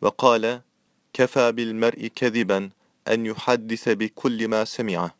وقال كفى بالمرء كذبا أن يحدث بكل ما سمعه.